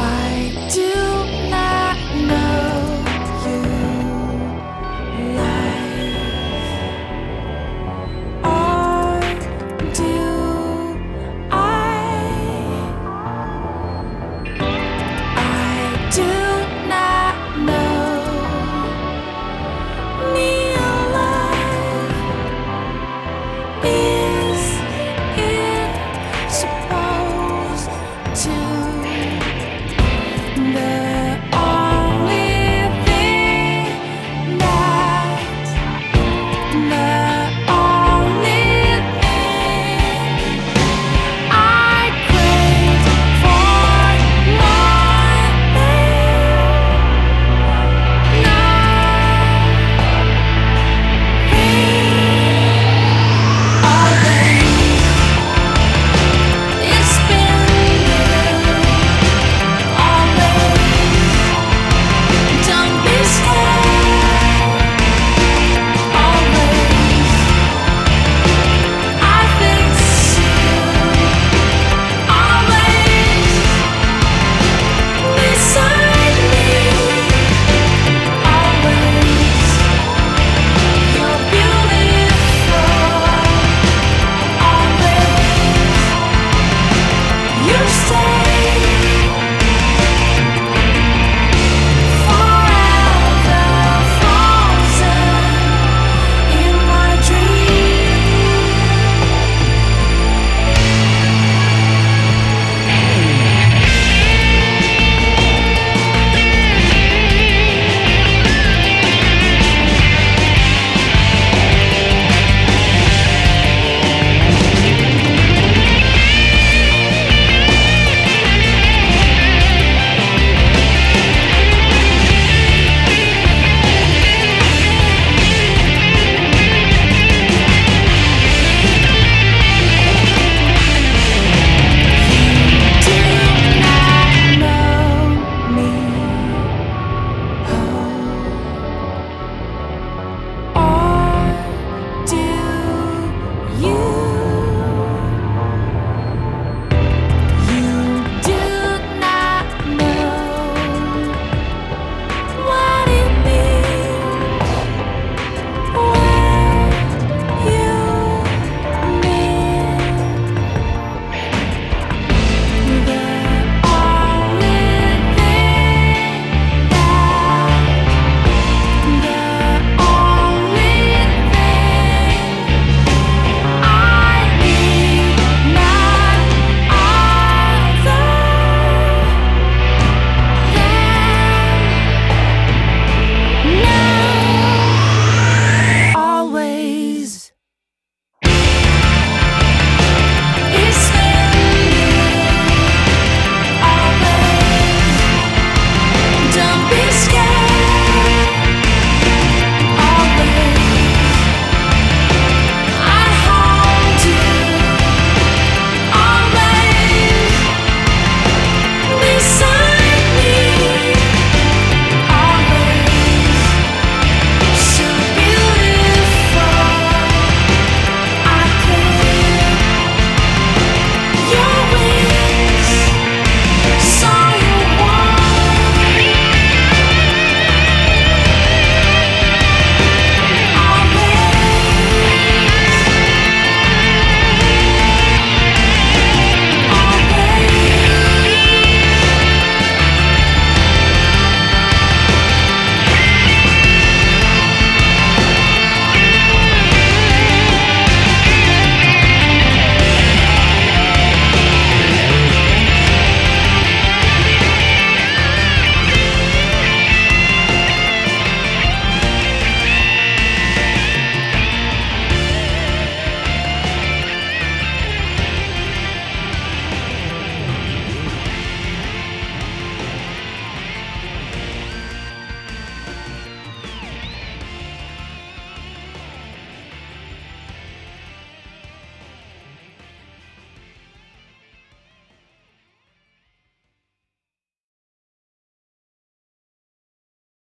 I do